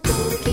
don't